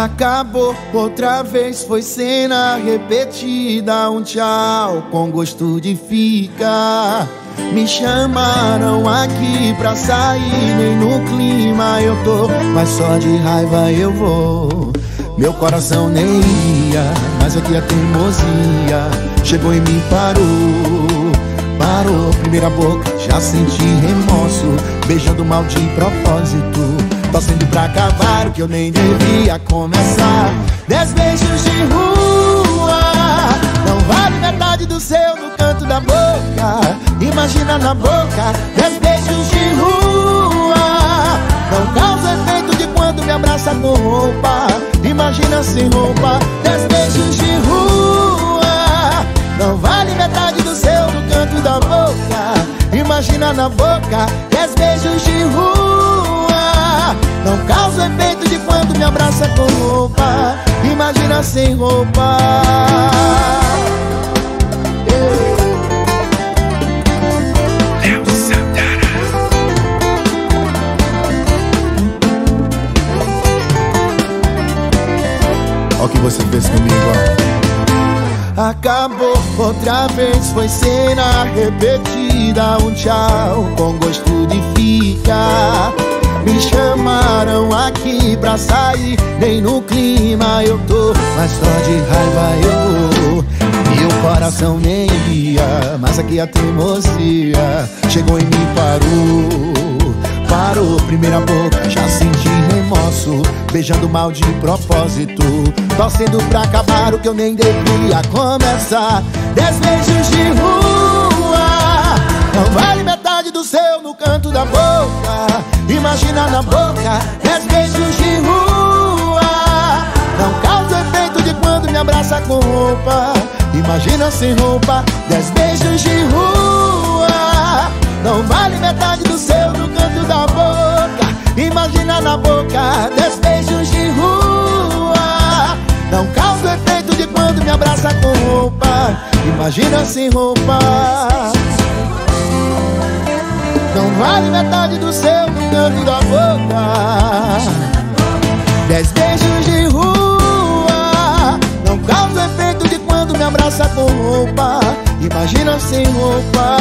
Acabou outra vez, foi cena repetida. Um tchau com gosto de ficar. Me chamaram aqui pra sair, nem no clima eu tô, mas só de raiva eu vou. Meu coração nem ia, mas aqui a teimosia chegou e me parou. Parou, primeira boca, já senti remorso, beijando mal de propósito. Torcendo pra acabar o que eu nem devia começar. Dez beijos de rua Não vale metade do seu no canto da boca. Imagina na boca Dez beijos de rua Não causa efeito de quando me abraça com roupa. Imagina sem roupa Dez beijos de rua Não vale metade do seu no canto da boca. Imagina na boca Dez beijos de rua não causa efeito de quando me abraça com roupa. Imagina sem roupa. Olha o que você fez comigo, ó. Acabou outra vez, foi cena repetida Um tchau com gosto de ficar pra sair Nem no clima eu tô Mas só de raiva eu vou. Meu coração nem ia Mas aqui a teimosia Chegou e me parou. Parou, primeira boca Já senti remorso Beijando mal de propósito. Torcendo pra acabar o que eu nem devia começar. Dez beijos de rua roupa. Imagina sem roupa Dez beijos de rua. Não vale metade do seu no canto da boca. Imagina na boca Dez beijos de rua. Não causa efeito de quando me abraça com roupa. Imagina sem roupa. Não vale metade do seu no canto da boca. Dez beijos roupa, imagina sem roupa.